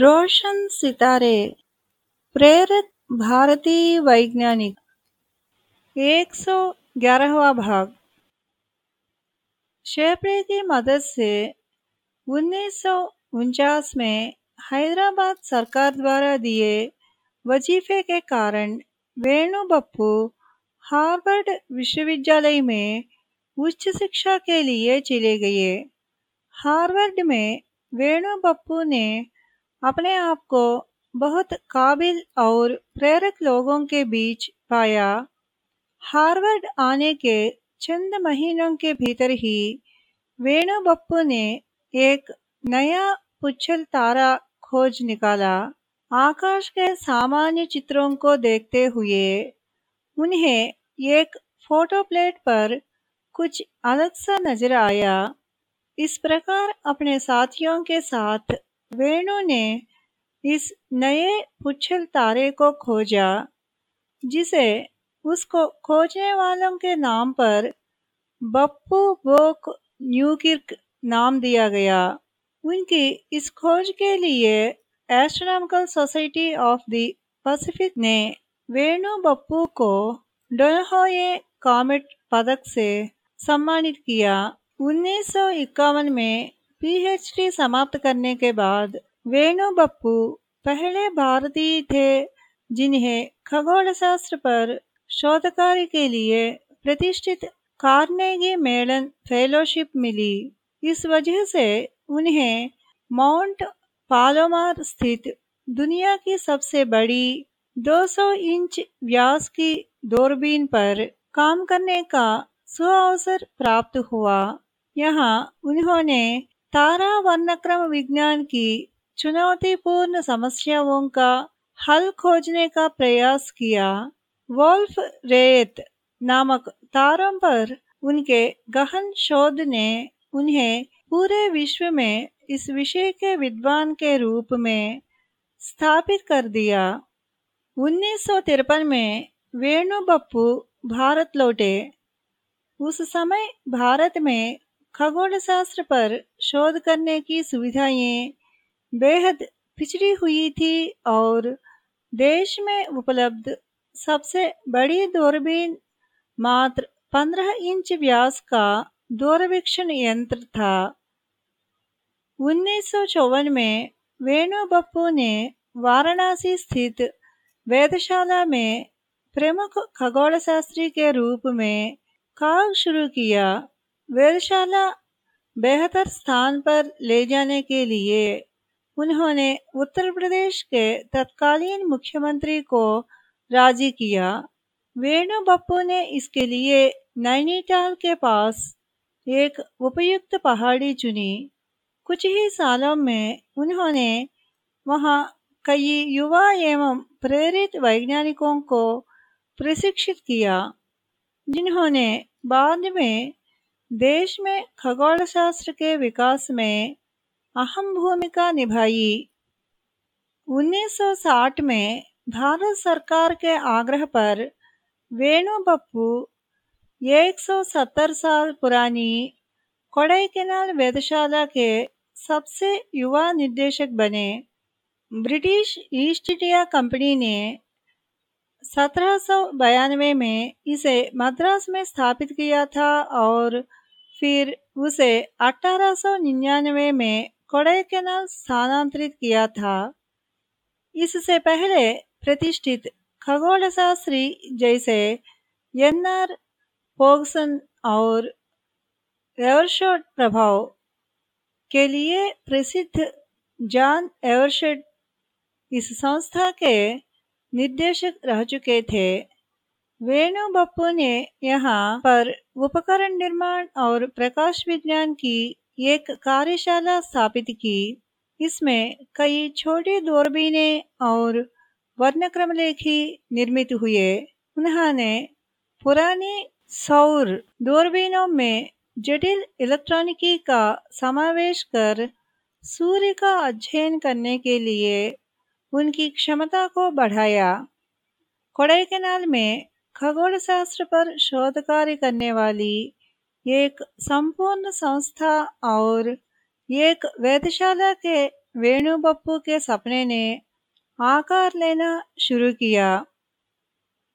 रोशन सितारे, प्रेरित भारतीय वैज्ञानिक, एक सौ ग्यारहवा भाग। शेपड़े की मदद से उन्नीस सौ उनचास में हैदराबाद सरकार द्वारा दिए वजीफे के कारण वेणु बप्पू हार्वर्ड विश्वविद्यालय में उच्च शिक्षा के लिए चले गए। हार्वर्ड में वेणु बप्पू ने अपने आप को बहुत काबिल और प्रेरक लोगों के बीच पाया। हार्वर्ड आने के चंद महीनों के भीतर ही वेणु बप्पू ने एक नया पुच्छल तारा खोज निकाला। आकाश के सामान्य चित्रों को देखते हुए उन्हें एक फ़ोटो प्लेट पर कुछ अलग सा नज़र आया। इस प्रकार अपने साथियों के साथ वेणु ने इस नए पुच्छल तारे को खोजा, जिसे उसको खोजने वालों के नाम पर बप्पू बोक न्यूकिर्क नाम दिया गया। उनकी इस खोज के लिए Astronomical Society of the Pacific ने वेणु बप्पू को डोनहोए कॉमेट पदक से सम्मानित किया। उन्नीस सौ इक्यावन में पीएचडी समाप्त करने के बाद वेणु बप्पू पहले भारतीय थे, जिन्हें खगोल शास्त्र पर शोध कार्य के लिए प्रतिष्ठित कार्नेगी मेलन फेलोशिप मिली। इस वजह से उन्हें माउंट पालोमार स्थित दुनिया की सबसे बड़ी 200 इंच व्यास की दूरबीन पर काम करने का सुअवसर प्राप्त हुआ। यहाँ उन्होंने तारा वर्णक्रम विज्ञान की चुनौतीपूर्ण समस्याओं का हल खोजने का प्रयास किया। वोल्फ रेत नामक तारों पर उनके गहन शोध ने उन्हें पूरे विश्व में इस विषय के विद्वान के रूप में स्थापित कर दिया। उन्नीस सौ तिरपन में वेणु बप्पू भारत लौटे। उस समय भारत में खगोल शास्त्र पर शोध करने की सुविधाएँ बेहद पिछड़ी हुई थी और देश में उपलब्ध सबसे बड़ी दूरबीन मात्र 15 इंच व्यास का दूरवीक्षण यंत्र था। उन्नीस सौ चौवन में वेणु बप्पू ने वाराणसी स्थित वेदशाला में प्रमुख खगोल शास्त्री के रूप में काम शुरू किया। वेधशाला बेहतर स्थान पर ले जाने के लिए उन्होंने उत्तर प्रदेश के तत्कालीन मुख्यमंत्री को राज़ी किया। वेणु बप्पू ने इसके लिए नैनीताल के पास एक उपयुक्त पहाड़ी चुनी। कुछ ही सालों में उन्होंने वहाँ कई युवा एवं प्रेरित वैज्ञानिकों को प्रशिक्षित किया, जिन्होंने बाद में देश में खगोल शास्त्र के विकास में अहम भूमिका निभाई। 1960 में भारत सरकार के आग्रह पर वेणु बप्पू 170 साल पुरानी कोडाईकनाल वेधशाला के सबसे युवा निर्देशक बने। ब्रिटिश ईस्ट इंडिया कंपनी ने सत्रह में इसे मद्रास में स्थापित किया था और फिर उसे 1899 में कोडाईकनाल स्थानांतरित किया था। इससे पहले प्रतिष्ठित खगोल शास्त्री जैसे एन आर पोगसन और एवरशोट प्रभाव के लिए प्रसिद्ध जॉन एवरशेड इस संस्था के निर्देशक रह चुके थे। वेणु बप्पू ने यहाँ पर उपकरण निर्माण और प्रकाश विज्ञान की एक कार्यशाला स्थापित की। इसमें कई छोटे दूरबीनें और वर्णक्रम लेखी निर्मित हुए। उन्होंने पुरानी सौर दूरबीनों में जटिल इलेक्ट्रॉनिकी का समावेश कर सूर्य का अध्ययन करने के लिए उनकी क्षमता को बढ़ाया। कोडाईकनाल में खगोल शास्त्र पर शोध कार्य करने वाली एक संपूर्ण संस्था और एक वेदशाला के वेणु बप्पू के सपने ने आकार लेना शुरू किया।